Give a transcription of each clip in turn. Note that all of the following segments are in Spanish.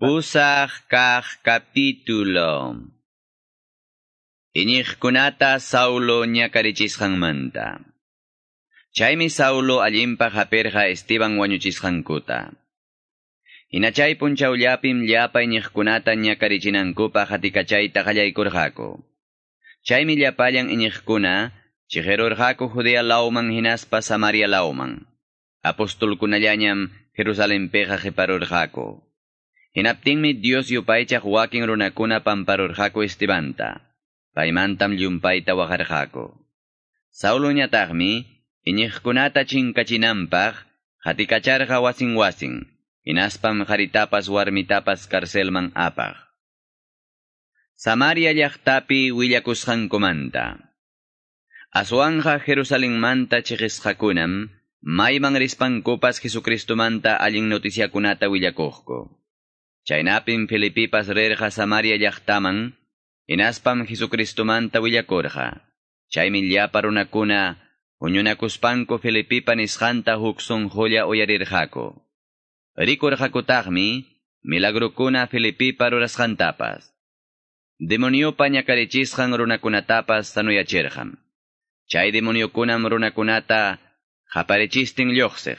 Usah kah kapitulo. Inih kunata Saulo ñakarichishang manta. Chaymi Saulo allimpa haperja Esteban wañuchishankuta. Inachay punchaullapim llapay ñiqkunata ñakarichinankupa hatikachayta qallaykurqaku. Chaymi llapallan iñiqkuna chiqerurqaku Judea lauman hinaspa Samaria lauman. Apostolkunallañam Jerusalempeja qiparurqaku. Hinaptinmi Dios yupaychaq wakin runakuna pamparurqaku Estebanta. Paymantam llumpayta waqarqaku. Saulo ñataqmi iñiqkunata chinkachinanpaq hatikacharqa wasin wasin. Hinaspam qaritapas warmitapas karselman apaq. Samaria llaqtapi willakusqankumanta. Aswanja Jerusalenmanta chiqisqakunam mayman rispankupas Jesucristumanta allin noticiakunata willakuqku. Chaynapim Filipipas rirqa Samaria llaqtaman, inaspam Jesucristumanta willakurqa. Chaymi llapa runakuna huñunakuspanku Filipipa nisqanta huk sunqulla uyarirqaku. Rikurqakutaqmi milagrukuna Filipipa rurasqantapas. Demoniopa ñakarichisqan runakunatapas sanuyachirqam. Chay demoniokunam runakunata qaparichistin lluqsiq.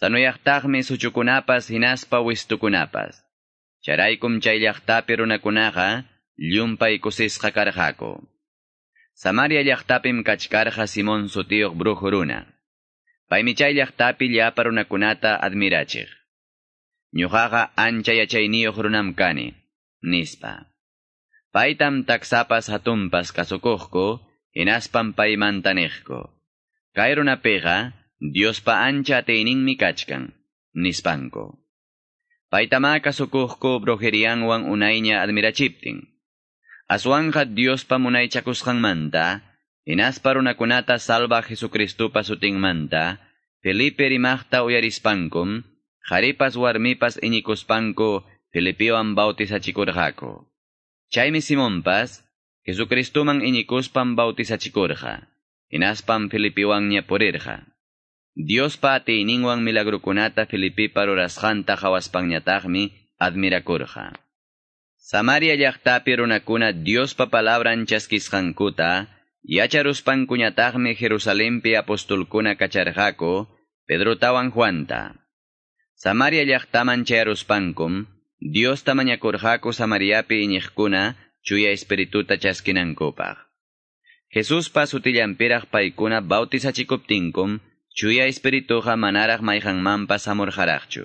Sanuyaqtaqmi suchukunapas hinaspa wistukunapas. Charaykum chay llaqtapi runakunaqa llumpay kusisqa karqaku. Samaria llaqtapim kachkarqa Simón sutiyuq brujo runa. Paymi chay llaqtapi llapa runakunata admirachiq. Ñuqaqa ancha yachayniyuq runam kani, nispa. Paytam taksapas hatumpas kasukuqku, hinaspam paymantaniqku. Kay runapiqa, Diospa ancha ateininmi kachkan, nispanko. Paitama kasukuqku brujerianwan unayña admirachiptin. Aswanja Diospa munaychakusqanmanta, hinaspa runakunata salva Jesucristupa sutinmanta, Felipe rimaqta uyarispankum, qharipas warmipas iñikuspanku Filipiowan bautisachikurqaku. Chaymi Simonpas, Jesucristuman iñikuspan bautisachikurqa, hinaspam Filipiowanña purirqa. Diospa atiyninwan milagrukunata Filipipa rurasqanta hawaspanñataqmi admirakurqa. Samaria llaqtapi runakuna Diospa palabran chaskisqankuta, yacharuspankuñataqmi Jerusalempi apostolkuna kacharqaku, Pedrotawan Juanta. Samaria llaqtaman chayaruspankum, Diosta mañakurqaku Samariapi iñiqkuna, chuya espirituta chaskinankupaq. Jesuspa sutillampiraq paykuna bautisachikuptinkum, chuya espirituja manaraq mayqanmanpas hamurjaraqchu.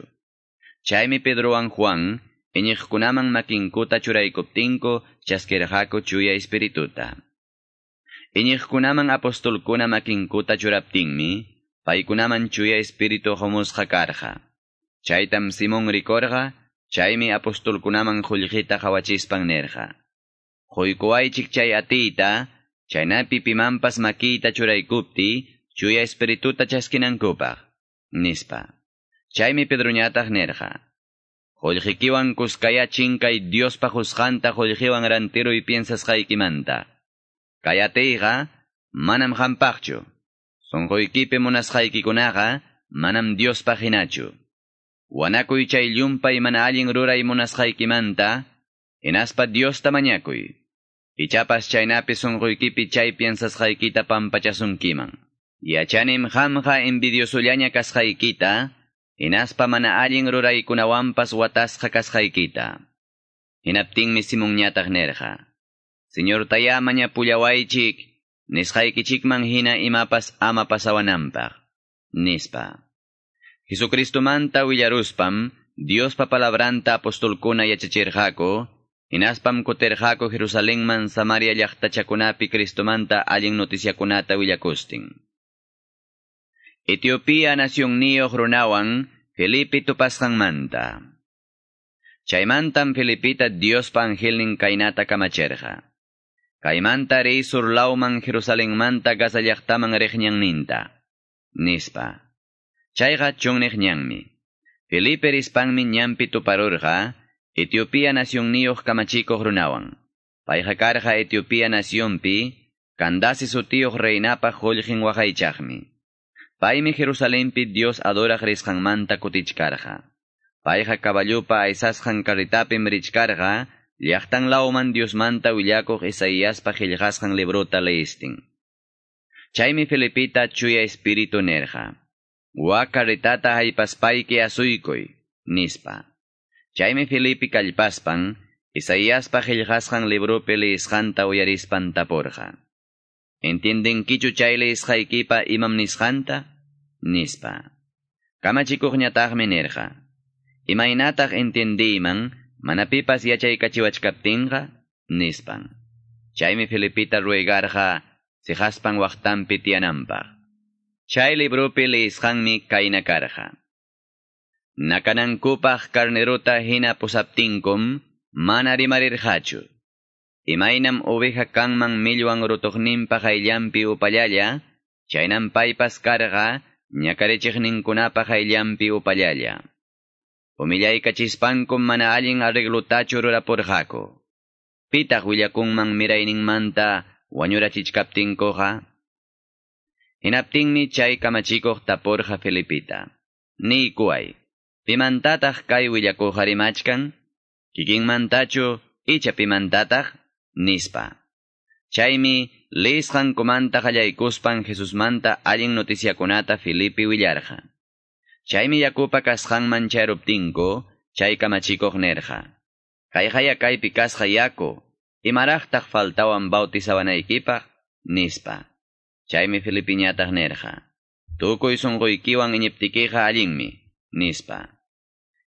Chaymi Pedrowan Juan, iñiqkunaman makinkuta churaykuptinku chaskirqaku chuya espirituta. Iñiqkunaman apostolkuna makinkuta churaptinmi, paykunaman chuya espiritu homusqa karqa. Chaytam Simón rikorqa, chaymi apostolkunaman qullqita hawachispan nerqa. Quykuwaychik chay atiyta, chaynapi pimanpas makiyta churaykupti, chuya espirituta chaskinankupaq, nispa. Chaymi Pedroñataq nerqa. Qullqikiwan kuskaya chinkay Diospa husqanta qullqiwan rantiruy piensasqaykimanta. Kay atiyqa, manam hampaqchu. Sunquykipi munasqaykikunaqa, manam Diospa hinachu. Wanakuy chay llumpay mana allin ruray munasqaykimanta, hinaspa Diosta mañakuy. Ichapas chaynapi sunquykipi chay piensasqaykita pampachasunkiman. Yachanim hamqa envidiosullaña kasqaykita, hinaspa mana allin ruraykunawanpas watasqa kasqaykita. Hinaptinmi Simonñataq nerqa. Señor taya maña pullawaychik, nisqaykichikman hina imapas ama pasawananpaq. Nispa. Jesucristumanta willaruspam, Diospa palabranta apostolkuna yachachirqaku, hinaspam kutirqaku Jerusalenman Samaria llaqtachakunapi Cristumanta allin noticiakunata willakustin. Etiopía nasyong niyo runawan, Filipi tupas manta. Chaymantan Filipita Dios panghil kainata kamacherja. Kaimanta rey surlauman Jerusalem manta gasallaktaman rejñan ninta. Nispa. Chayga chungnih ñanmi. Filipe rispangmi ñampi tuparurja, Etiopía nasyong niyo kamachiko runawan. Paijakarja Etiopía nasyonpi, kandasi sutiyok reinapa holjin wakaychakmi. Paymi Jerusalempi Dios adoraq risqanmanta kutichkarqa. Payqa caballupa aysasqan karitapim richkarqa, llaqtan lauman Diosmanta willakuq Isaíaspa qillqasqan libruta leistin. Chaymi Filipita chuya espiritu nerja. Wa karitata haypaspayki asuykuy, nispa. Chaymi Filipi kallpaspan, Isaíaspa qillqasqan librupi leisqanta uyarispan tapurqa. ¿Entiendenkichu chay leisqaykipa imam nisqanta? Nispa. Kamachikuqñataqmi nerqa. Imaynataq entiendiman, manapipas yachaykachiwachkaptinqa, nispan. Chaymi Filipita ruegarqa, sijaspan waqtanpi tiyananpaq. Chay librupi leisqanmi kayna karqa. Nakanankupaq karneruta hina pusaptinkum, mana rimarirqachu. Imaynam oveja kanman millwan rutuqninpaq ayllampi upallalla, chaynam paypas karqa, ñakarichiqninkunapaq ayllampi upallalla. Umillaykachispankum mana allin arreglutachu rurapurqaku. Pitaq willakunman mirayninmanta wañurachichkaptinkuqa? Hinaptinmi chay kamachikuq tapurqa Filipita. Niykuay, pimantataq kay willakuqa rimachkan? Kikinmantachu icha pimantataq? Nispa. Chaymi lisqankumanta qallaykuspan Jesusmanta allin noticiakunata Filipi willarqa. Chaymi yakupa kasqanman chayruptinku, chay kamachikuq nerqa. Kayqaya kaypi kasqa yaku, imaraqtaq faltawan bautizawanaykipa, nispa. Chaymi Filipiñataq nerqa. Tukuy sunquykiwan iñiptikiqa allinmi, nispa.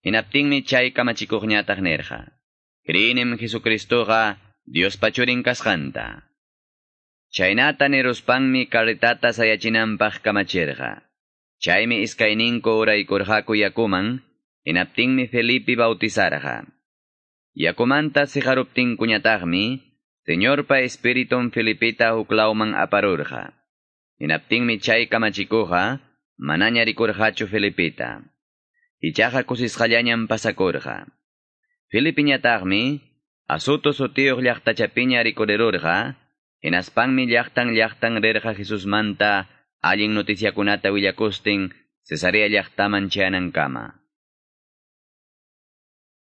Hinaptinmi chay kamachikuqñataq nerqa. Krinim Jesucristoqa Dios pachurin kasqanta. Chaynata niruspanmi karitata sayachinanpaq kamachirqa. Chaymi iskayninko uraykurqaku yakuman, hinaptinmi Felipe bautizarqa. Yakumanta sijaruptinkuñataqmi, Señorpa Espiritum Filipita huklauman aparurqa. Hinaptinmi chay kamachikuqa, manaña rikurqachu Filipita. Ichaqa kusisqallañam pasakurqa. Filipiñataqmi, asuto sutiyuq llaqtachapiña rikurirurqa, hinaspanmi llaqtan llaqtan rirqa Jesusmanta allin noticiakunata willakustin Cesarea llaqtaman chayanankama.